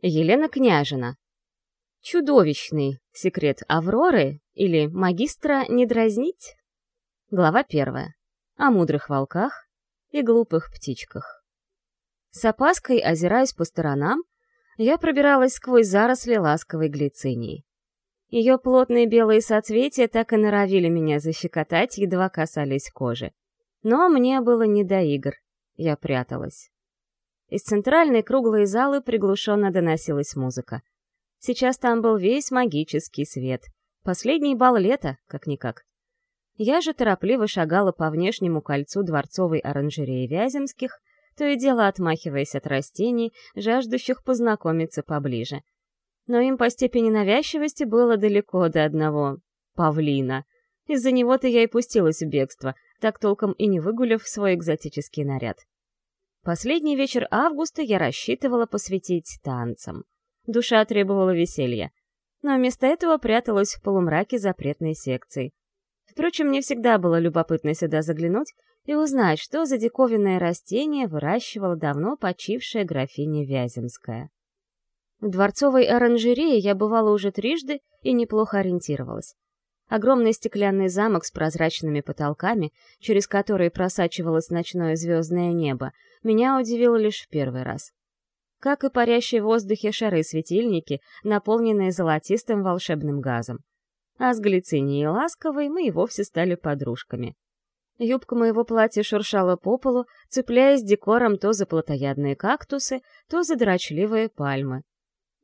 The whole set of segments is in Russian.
Елена Княжина. Чудовищный секрет Авроры или магистра не дразнить? Глава первая. О мудрых волках и глупых птичках. С опаской, озираясь по сторонам, я пробиралась сквозь заросли ласковой глицинии. Ее плотные белые соцветия так и норовили меня защекотать, едва касались кожи. Но мне было не до игр, я пряталась. Из центральной круглой залы приглушенно доносилась музыка. Сейчас там был весь магический свет. Последний бал лета, как-никак. Я же торопливо шагала по внешнему кольцу дворцовой оранжереи Вяземских, то и дело отмахиваясь от растений, жаждущих познакомиться поближе. Но им по степени навязчивости было далеко до одного павлина. Из-за него-то я и пустилась в бегство, так толком и не выгулив свой экзотический наряд. Последний вечер августа я рассчитывала посвятить танцам. Душа требовала веселья. Но вместо этого пряталась в полумраке запретной секции. Впрочем, мне всегда было любопытно сюда заглянуть и узнать, что за диковинное растение выращивала давно почившая графиня Вяземская. В дворцовой оранжерее я бывала уже трижды и неплохо ориентировалась. Огромный стеклянный замок с прозрачными потолками, через которые просачивалось ночное звездное небо, меня удивил лишь в первый раз. Как и парящие в воздухе шары-светильники, наполненные золотистым волшебным газом. А с Глицинией Ласковой мы и вовсе стали подружками. Юбка моего платья шуршала по полу, цепляясь декором то за плотоядные кактусы, то за дрочливые пальмы.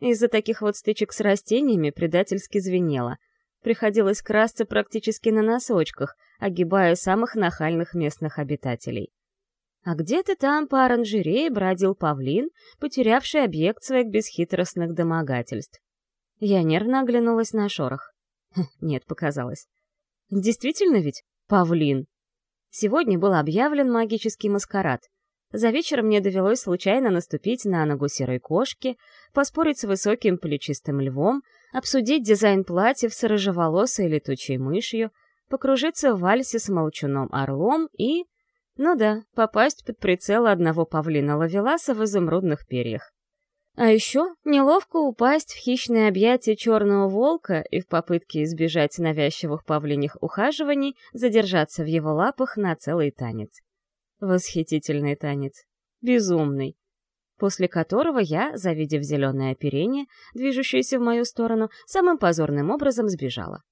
Из-за таких вот стычек с растениями предательски звенело — Приходилось красться практически на носочках, огибая самых нахальных местных обитателей. А где-то там по оранжерее бродил павлин, потерявший объект своих бесхитростных домогательств. Я нервно оглянулась на шорох. Хм, нет, показалось. Действительно ведь павлин. Сегодня был объявлен магический маскарад. За вечер мне довелось случайно наступить на ногу серой кошки, поспорить с высоким плечистым львом, обсудить дизайн платьев с рыжеволосой летучей мышью, покружиться в вальсе с молчуном-орлом и... Ну да, попасть под прицел одного павлина лавеласа в изумрудных перьях. А еще неловко упасть в хищное объятие черного волка и в попытке избежать навязчивых павлиньих ухаживаний задержаться в его лапах на целый танец. Восхитительный танец. Безумный после которого я, завидев зеленое оперение, движущееся в мою сторону, самым позорным образом сбежала.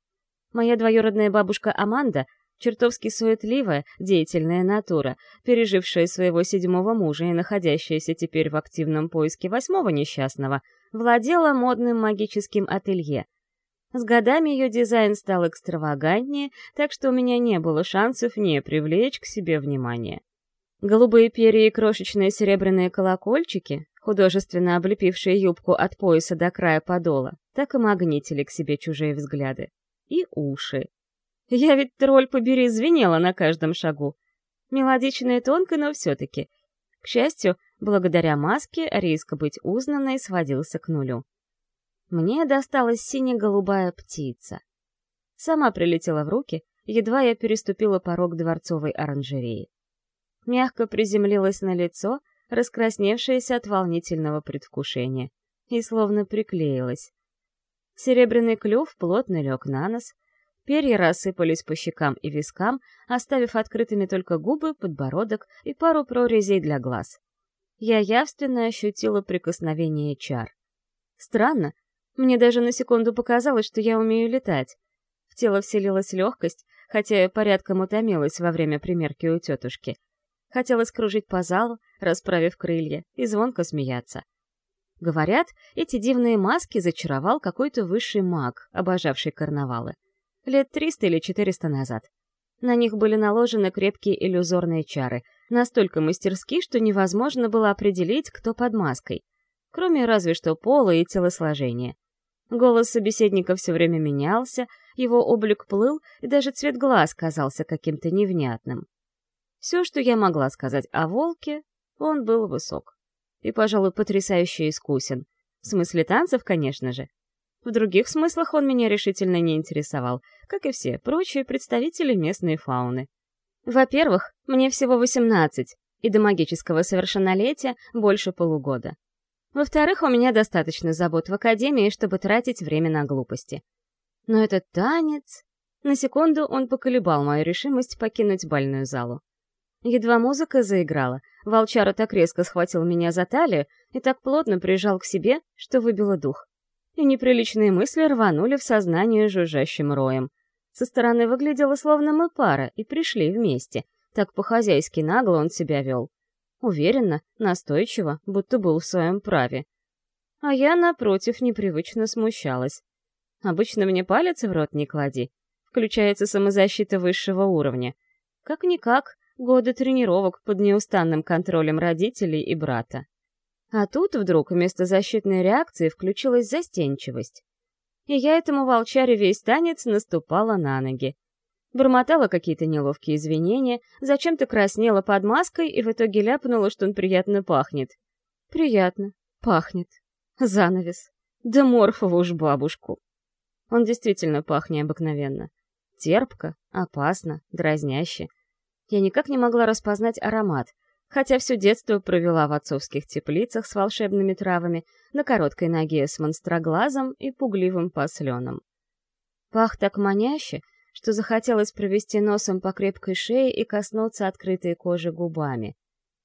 Моя двоюродная бабушка Аманда, чертовски суетливая, деятельная натура, пережившая своего седьмого мужа и находящаяся теперь в активном поиске восьмого несчастного, владела модным магическим ателье. С годами ее дизайн стал экстравагантнее, так что у меня не было шансов не привлечь к себе внимание. Голубые перья и крошечные серебряные колокольчики, художественно облепившие юбку от пояса до края подола, так и магнитили к себе чужие взгляды. И уши. Я ведь, тролль побери, звенела на каждом шагу. Мелодично и тонко, но все-таки. К счастью, благодаря маске риск быть узнанной сводился к нулю. Мне досталась сине-голубая птица. Сама прилетела в руки, едва я переступила порог дворцовой оранжереи мягко приземлилась на лицо, раскрасневшееся от волнительного предвкушения, и словно приклеилась. Серебряный клюв плотно лег на нос, перья рассыпались по щекам и вискам, оставив открытыми только губы, подбородок и пару прорезей для глаз. Я явственно ощутила прикосновение чар. Странно, мне даже на секунду показалось, что я умею летать. В тело вселилась легкость, хотя я порядком утомилась во время примерки у тетушки — Хотелось кружить по залу, расправив крылья, и звонко смеяться. Говорят, эти дивные маски зачаровал какой-то высший маг, обожавший карнавалы. Лет триста или четыреста назад. На них были наложены крепкие иллюзорные чары, настолько мастерски, что невозможно было определить, кто под маской, кроме разве что пола и телосложения. Голос собеседника все время менялся, его облик плыл, и даже цвет глаз казался каким-то невнятным. Все, что я могла сказать о волке, он был высок. И, пожалуй, потрясающе искусен. В смысле танцев, конечно же. В других смыслах он меня решительно не интересовал, как и все прочие представители местной фауны. Во-первых, мне всего 18, и до магического совершеннолетия больше полугода. Во-вторых, у меня достаточно забот в академии, чтобы тратить время на глупости. Но этот танец... На секунду он поколебал мою решимость покинуть бальную залу. Едва музыка заиграла, волчара так резко схватил меня за талию и так плотно прижал к себе, что выбило дух. И неприличные мысли рванули в сознание жужжащим роем. Со стороны выглядело, словно мы пара, и пришли вместе. Так по-хозяйски нагло он себя вел. Уверенно, настойчиво, будто был в своем праве. А я, напротив, непривычно смущалась. Обычно мне палец в рот не клади. Включается самозащита высшего уровня. Как-никак, годы тренировок под неустанным контролем родителей и брата. А тут вдруг вместо защитной реакции включилась застенчивость. И я этому волчаре весь танец наступала на ноги. Бормотала какие-то неловкие извинения, зачем-то краснела под маской и в итоге ляпнула, что он приятно пахнет. Приятно. Пахнет. Занавес. Да морфову уж бабушку. Он действительно пах необыкновенно. Терпко, опасно, дразняще. Я никак не могла распознать аромат, хотя все детство провела в отцовских теплицах с волшебными травами, на короткой ноге с монстроглазом и пугливым посленом. Пах так маняще, что захотелось провести носом по крепкой шее и коснуться открытой кожи губами.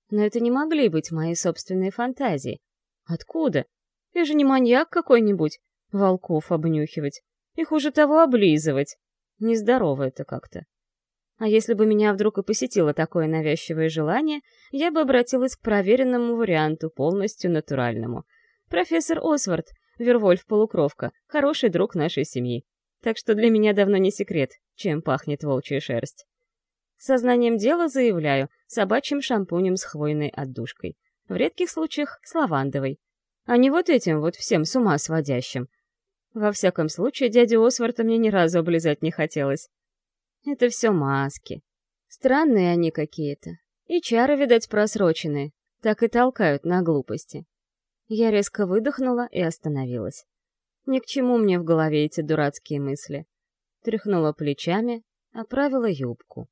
Но это не могли быть мои собственные фантазии. Откуда? Я же не маньяк какой-нибудь, волков обнюхивать. И хуже того облизывать. Нездорово это как-то. А если бы меня вдруг и посетило такое навязчивое желание, я бы обратилась к проверенному варианту, полностью натуральному. Профессор Освард, Вервольф-полукровка, хороший друг нашей семьи. Так что для меня давно не секрет, чем пахнет волчья шерсть. Сознанием дела заявляю, собачьим шампунем с хвойной отдушкой. В редких случаях с лавандовой. А не вот этим вот всем с ума сводящим. Во всяком случае, дядю Осварда мне ни разу облизать не хотелось. Это все маски. Странные они какие-то. И чары, видать, просроченные. Так и толкают на глупости. Я резко выдохнула и остановилась. Ни к чему мне в голове эти дурацкие мысли. Тряхнула плечами, оправила юбку.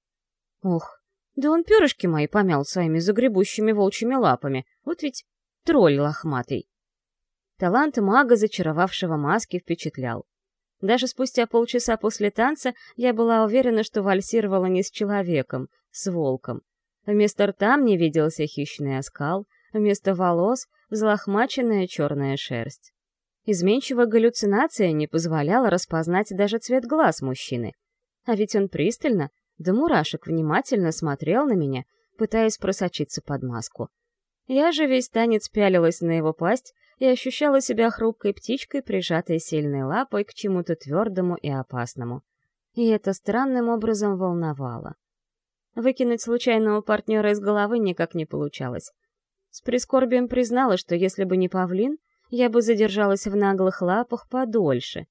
Ох, да он перышки мои помял своими загребущими волчьими лапами. Вот ведь тролль лохматый. Талант мага, зачаровавшего маски, впечатлял. Даже спустя полчаса после танца я была уверена, что вальсировала не с человеком, с волком. Вместо рта мне виделся хищный оскал, вместо волос — взлохмаченная черная шерсть. Изменчивая галлюцинация не позволяла распознать даже цвет глаз мужчины. А ведь он пристально, до мурашек внимательно смотрел на меня, пытаясь просочиться под маску. Я же весь танец пялилась на его пасть и ощущала себя хрупкой птичкой, прижатой сильной лапой к чему-то твердому и опасному. И это странным образом волновало. Выкинуть случайного партнера из головы никак не получалось. С прискорбием признала, что если бы не павлин, я бы задержалась в наглых лапах подольше.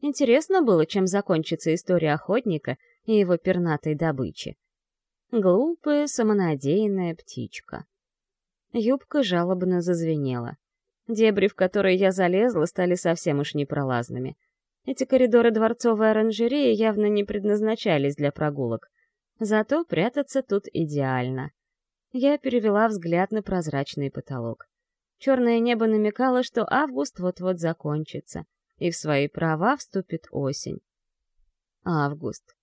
Интересно было, чем закончится история охотника и его пернатой добычи. Глупая, самонадеянная птичка. Юбка жалобно зазвенела. Дебри, в которые я залезла, стали совсем уж непролазными. Эти коридоры дворцовой оранжереи явно не предназначались для прогулок. Зато прятаться тут идеально. Я перевела взгляд на прозрачный потолок. Черное небо намекало, что август вот-вот закончится, и в свои права вступит осень. Август.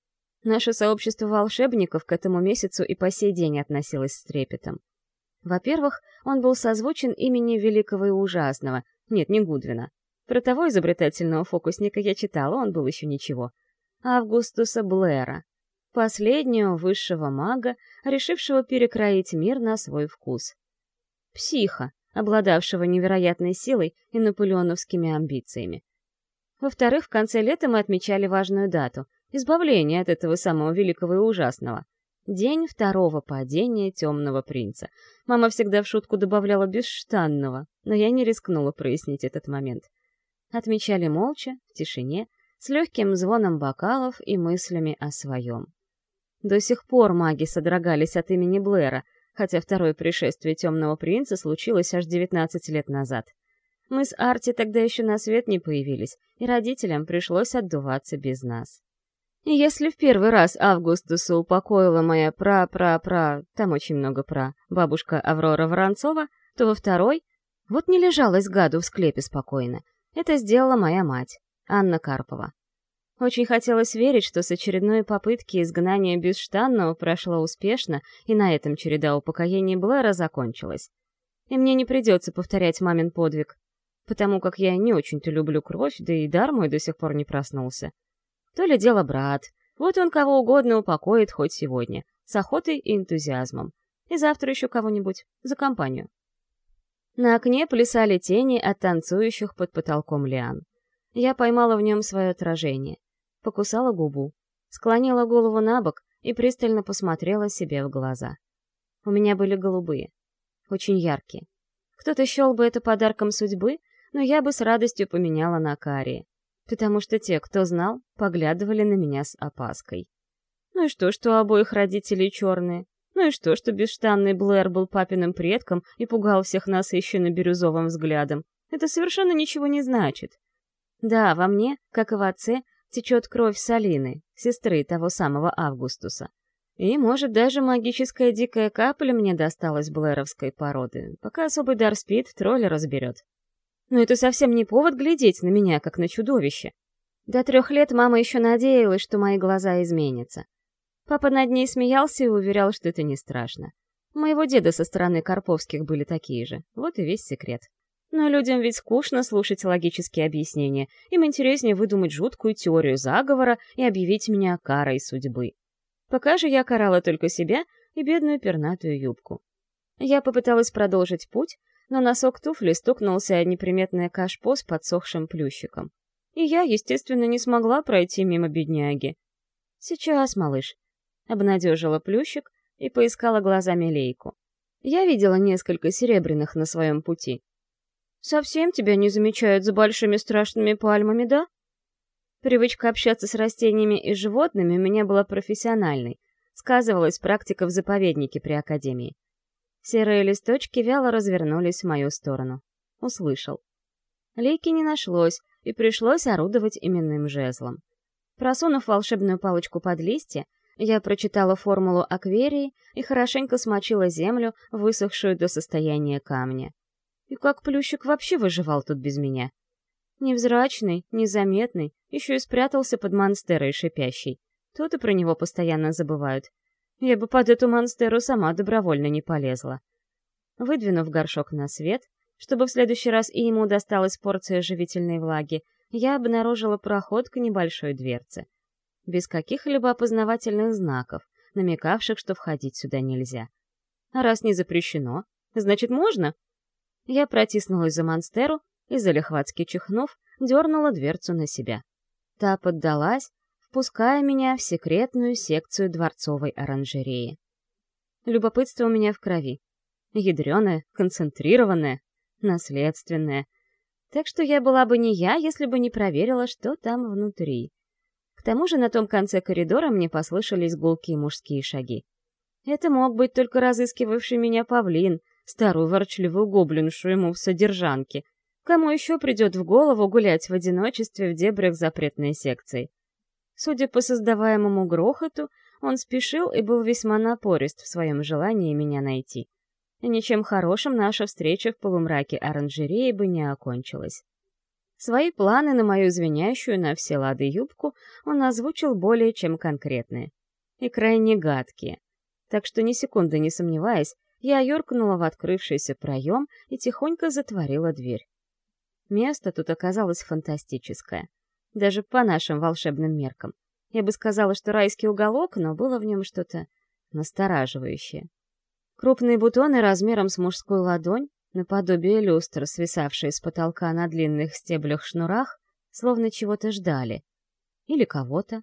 Наше сообщество волшебников к этому месяцу и по сей день относилось с трепетом. Во-первых, он был созвучен имени великого и ужасного, нет, не Гудвина. Про того изобретательного фокусника я читала, он был еще ничего. Августуса Блэра, последнего высшего мага, решившего перекроить мир на свой вкус. Психа, обладавшего невероятной силой и наполеоновскими амбициями. Во-вторых, в конце лета мы отмечали важную дату — избавление от этого самого великого и ужасного. День второго падения темного принца. Мама всегда в шутку добавляла бесштанного, но я не рискнула прояснить этот момент. Отмечали молча, в тишине, с легким звоном бокалов и мыслями о своем. До сих пор маги содрогались от имени Блэра, хотя второе пришествие темного принца случилось аж 19 лет назад. Мы с Арти тогда еще на свет не появились, и родителям пришлось отдуваться без нас. Если в первый раз Августуса упокоила моя пра-пра-пра, там очень много пра, бабушка Аврора Воронцова, то во второй Вот не лежалась гаду в склепе спокойно. Это сделала моя мать, Анна Карпова. Очень хотелось верить, что с очередной попытки изгнания Бесштанного прошло успешно, и на этом череда упокоений Блэра закончилась. И мне не придется повторять мамин подвиг, потому как я не очень-то люблю кровь, да и дар мой до сих пор не проснулся. То ли дело брат, вот он кого угодно упокоит хоть сегодня, с охотой и энтузиазмом. И завтра еще кого-нибудь, за компанию. На окне плясали тени от танцующих под потолком лиан. Я поймала в нем свое отражение. Покусала губу, склонила голову на бок и пристально посмотрела себе в глаза. У меня были голубые, очень яркие. Кто-то счел бы это подарком судьбы, но я бы с радостью поменяла на карие, потому что те, кто знал, поглядывали на меня с опаской. Ну и что, что обоих родителей черные? Ну и что, что бесштанный Блэр был папиным предком и пугал всех насыщенно-бирюзовым взглядом? Это совершенно ничего не значит. Да, во мне, как и в отце, течет кровь Салины, сестры того самого Августуса. И, может, даже магическая дикая капля мне досталась блэровской породы. Пока особый дар спит, тролль разберет. Но это совсем не повод глядеть на меня, как на чудовище. До трех лет мама еще надеялась, что мои глаза изменятся. Папа над ней смеялся и уверял, что это не страшно. Моего деда со стороны Карповских были такие же. Вот и весь секрет. Но людям ведь скучно слушать логические объяснения. Им интереснее выдумать жуткую теорию заговора и объявить меня карой судьбы. Пока же я карала только себя и бедную пернатую юбку. Я попыталась продолжить путь, но носок туфли стукнулся о неприметное кашпо с подсохшим плющиком. И я, естественно, не смогла пройти мимо бедняги. «Сейчас, малыш», обнадежила плющик и поискала глазами лейку. Я видела несколько серебряных на своем пути. «Совсем тебя не замечают за большими страшными пальмами, да?» Привычка общаться с растениями и животными у меня была профессиональной, сказывалась практика в заповеднике при Академии. Серые листочки вяло развернулись в мою сторону. Услышал. Лейки не нашлось, и пришлось орудовать именным жезлом. Просунув волшебную палочку под листья, я прочитала формулу акверии и хорошенько смочила землю, высохшую до состояния камня. И как Плющик вообще выживал тут без меня? Невзрачный, незаметный, еще и спрятался под монстерой шипящей. Тут и про него постоянно забывают. Я бы под эту монстеру сама добровольно не полезла. Выдвинув горшок на свет, чтобы в следующий раз и ему досталась порция живительной влаги, я обнаружила проход к небольшой дверце без каких-либо опознавательных знаков, намекавших, что входить сюда нельзя. А раз не запрещено, значит можно? Я протиснулась за монстеру и, залихватски чихнув, дернула дверцу на себя. Та поддалась, впуская меня в секретную секцию дворцовой оранжереи. Любопытство у меня в крови. Ядреное, концентрированное, наследственное. Так что я была бы не я, если бы не проверила, что там внутри. К тому же на том конце коридора мне послышались гулкие мужские шаги. Это мог быть только разыскивавший меня павлин, старую ворчливую гоблиншу ему в содержанке. Кому еще придет в голову гулять в одиночестве в дебрях запретной секции? Судя по создаваемому грохоту, он спешил и был весьма напорист в своем желании меня найти. И ничем хорошим наша встреча в полумраке оранжереи бы не окончилась. Свои планы на мою звенящую на все лады юбку он озвучил более чем конкретные. И крайне гадкие. Так что ни секунды не сомневаясь, я юркнула в открывшийся проем и тихонько затворила дверь. Место тут оказалось фантастическое. Даже по нашим волшебным меркам. Я бы сказала, что райский уголок, но было в нем что-то настораживающее. Крупные бутоны размером с мужскую ладонь, наподобие люстр, свисавшие с потолка на длинных стеблях-шнурах, словно чего-то ждали. Или кого-то.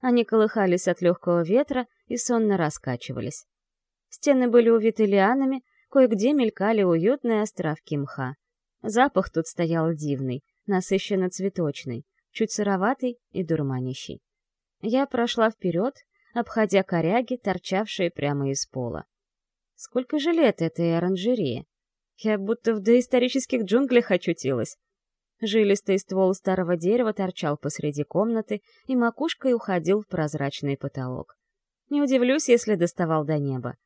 Они колыхались от легкого ветра и сонно раскачивались. Стены были увиты лианами, кое-где мелькали уютные островки мха. Запах тут стоял дивный, насыщенно цветочный, чуть сыроватый и дурманящий. Я прошла вперед, обходя коряги, торчавшие прямо из пола. Сколько же лет этой оранжерее? Я будто в доисторических джунглях очутилась. Жилистый ствол старого дерева торчал посреди комнаты и макушкой уходил в прозрачный потолок. Не удивлюсь, если доставал до неба.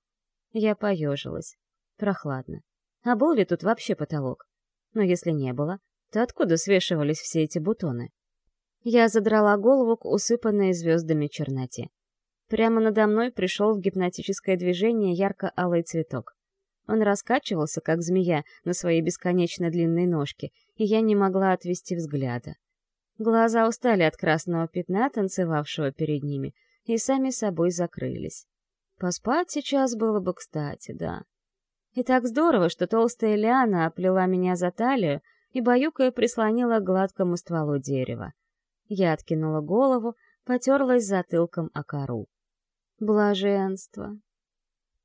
Я поежилась. Прохладно. А был ли тут вообще потолок? Но если не было, то откуда свешивались все эти бутоны? Я задрала голову к усыпанной звездами черноте. Прямо надо мной пришел в гипнотическое движение ярко-алый цветок. Он раскачивался, как змея, на своей бесконечно длинной ножке, и я не могла отвести взгляда. Глаза устали от красного пятна, танцевавшего перед ними, и сами собой закрылись. Поспать сейчас было бы кстати, да. И так здорово, что толстая лиана оплела меня за талию и баюкая прислонила к гладкому стволу дерева. Я откинула голову, потерлась затылком о кору. Блаженство.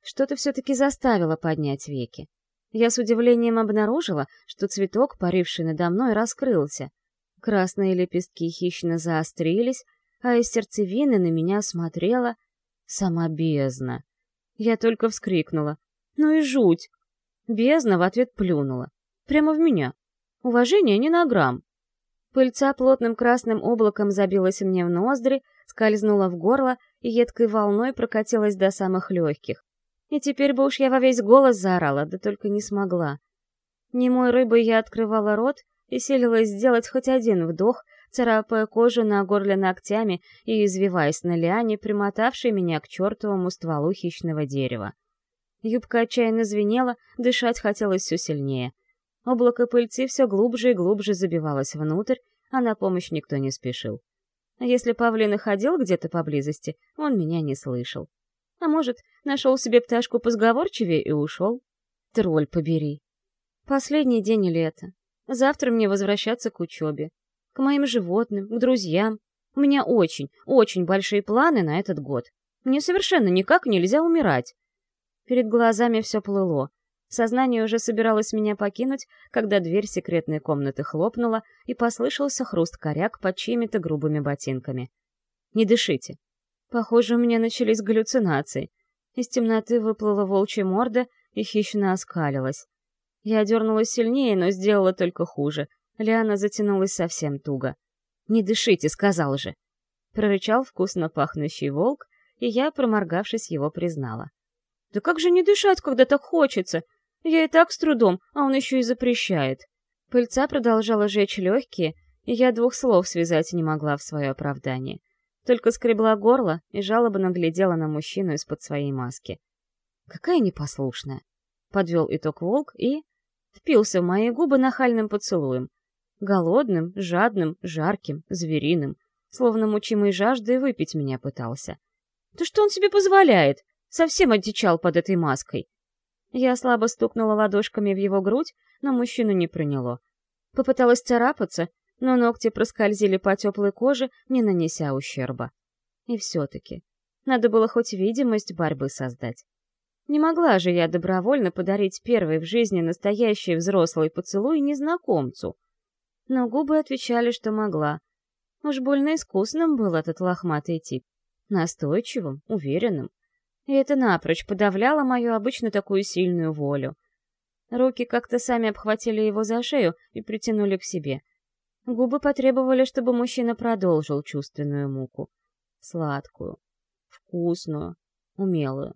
Что-то все-таки заставило поднять веки. Я с удивлением обнаружила, что цветок, паривший надо мной, раскрылся. Красные лепестки хищно заострились, а из сердцевины на меня смотрела сама бездна. Я только вскрикнула. Ну и жуть! Бездна в ответ плюнула. Прямо в меня. Уважение не на грамм. Пыльца плотным красным облаком забилась мне в ноздри, скользнула в горло и едкой волной прокатилась до самых легких. И теперь бы уж я во весь голос заорала, да только не смогла. Немой рыбой я открывала рот и селилась сделать хоть один вдох, царапая кожу на горле ногтями и извиваясь на лиане, примотавшей меня к чертовому стволу хищного дерева. Юбка отчаянно звенела, дышать хотелось все сильнее. Облако пыльцы все глубже и глубже забивалось внутрь, а на помощь никто не спешил. Если павлин ходил где-то поблизости, он меня не слышал. А может, нашел себе пташку позговорчивее и ушел? Тролль побери. Последний день лета. Завтра мне возвращаться к учебе. К моим животным, к друзьям. У меня очень, очень большие планы на этот год. Мне совершенно никак нельзя умирать. Перед глазами все плыло. Сознание уже собиралось меня покинуть, когда дверь секретной комнаты хлопнула, и послышался хруст коряк под чьими-то грубыми ботинками. «Не дышите». Похоже, у меня начались галлюцинации. Из темноты выплыла волчья морда и хищно оскалилась. Я дернулась сильнее, но сделала только хуже. Лиана затянулась совсем туго. «Не дышите», — сказал же. Прорычал вкусно пахнущий волк, и я, проморгавшись, его признала. Да как же не дышать, когда так хочется? Я и так с трудом, а он еще и запрещает. Пыльца продолжала жечь легкие, и я двух слов связать не могла в свое оправдание. Только скребла горло и жалобно глядела на мужчину из-под своей маски. «Какая непослушная!» — подвел итог волк и... впился в мои губы нахальным поцелуем. Голодным, жадным, жарким, звериным, словно мучимой жаждой выпить меня пытался. «Да что он себе позволяет? Совсем одичал под этой маской. Я слабо стукнула ладошками в его грудь, но мужчину не проняло. Попыталась царапаться, но ногти проскользили по теплой коже, не нанеся ущерба. И все-таки, надо было хоть видимость борьбы создать. Не могла же я добровольно подарить первый в жизни настоящий взрослый поцелуй незнакомцу. Но губы отвечали, что могла. Уж больно искусным был этот лохматый тип. Настойчивым, уверенным и это напрочь подавляло мою обычно такую сильную волю. Руки как-то сами обхватили его за шею и притянули к себе. Губы потребовали, чтобы мужчина продолжил чувственную муку. Сладкую, вкусную, умелую.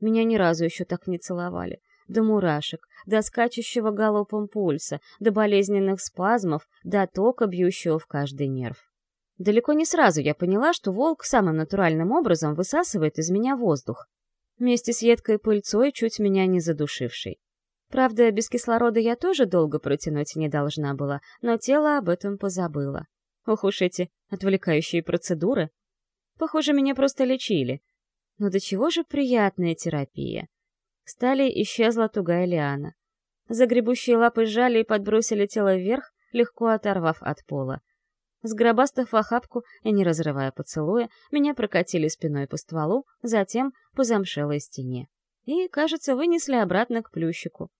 Меня ни разу еще так не целовали. До мурашек, до скачущего галопом пульса, до болезненных спазмов, до тока, бьющего в каждый нерв. Далеко не сразу я поняла, что волк самым натуральным образом высасывает из меня воздух вместе с едкой пыльцой, чуть меня не задушившей. Правда, без кислорода я тоже долго протянуть не должна была, но тело об этом позабыло. Ох уж эти отвлекающие процедуры. Похоже, меня просто лечили. Но до чего же приятная терапия. Стали исчезла тугая лиана. Загребущие лапы сжали и подбросили тело вверх, легко оторвав от пола. Сгробастав охапку и не разрывая поцелуя, меня прокатили спиной по стволу, затем по замшелой стене. И, кажется, вынесли обратно к плющику.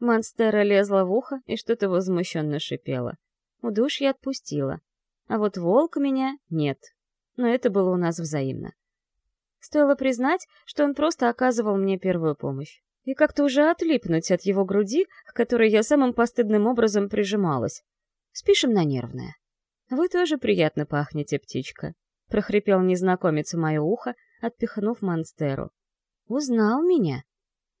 Монстера лезла в ухо и что-то возмущенно шипела. Удушье отпустила. А вот волк меня нет. Но это было у нас взаимно. Стоило признать, что он просто оказывал мне первую помощь. И как-то уже отлипнуть от его груди, к которой я самым постыдным образом прижималась. Спишем на нервное. «Вы тоже приятно пахнете, птичка», — прохрипел незнакомец в мое ухо, отпихнув монстеру. «Узнал меня?»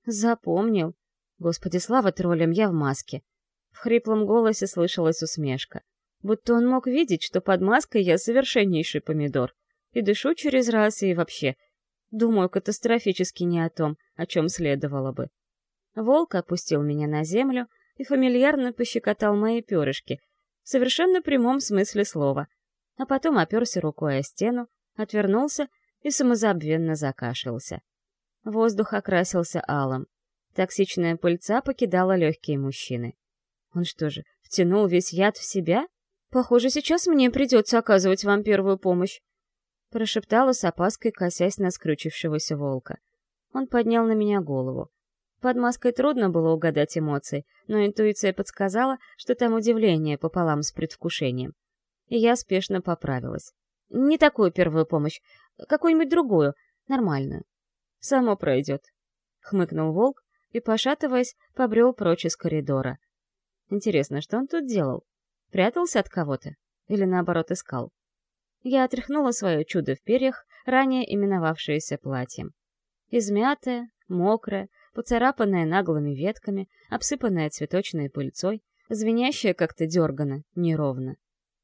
«Запомнил. Господи, слава троллям, я в маске. В хриплом голосе слышалась усмешка. Будто он мог видеть, что под маской я совершеннейший помидор. И дышу через раз, и вообще. Думаю катастрофически не о том, о чем следовало бы. Волк опустил меня на землю и фамильярно пощекотал мои перышки, в совершенно прямом смысле слова, а потом оперся рукой о стену, отвернулся и самозабвенно закашлялся. Воздух окрасился алым. Токсичная пыльца покидала легкие мужчины. Он что же, втянул весь яд в себя? Похоже, сейчас мне придется оказывать вам первую помощь. Прошептала с опаской, косясь на скрючившегося волка. Он поднял на меня голову. Под маской трудно было угадать эмоции, но интуиция подсказала, что там удивление пополам с предвкушением. И я спешно поправилась. Не такую первую помощь, какую-нибудь другую, нормальную. Само пройдет. Хмыкнул волк и, пошатываясь, побрел прочь из коридора. Интересно, что он тут делал? Прятался от кого-то? Или, наоборот, искал? Я отряхнула свое чудо в перьях, ранее именовавшееся платьем. Измятое, мокрое, поцарапанное наглыми ветками, обсыпанное цветочной пыльцой, звенящее как-то дергано, неровно.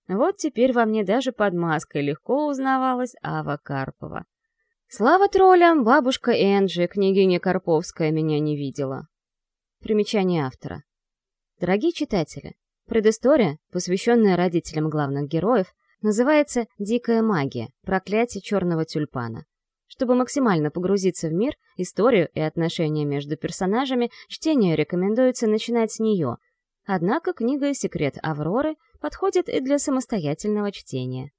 Вот теперь во мне даже под маской легко узнавалась Ава Карпова. Слава троллям, бабушка Энджи, княгиня Карповская, меня не видела. Примечание автора. Дорогие читатели, предыстория, посвященная родителям главных героев, называется «Дикая магия. Проклятие черного тюльпана». Чтобы максимально погрузиться в мир, историю и отношения между персонажами, чтение рекомендуется начинать с нее. Однако книга «Секрет Авроры» подходит и для самостоятельного чтения.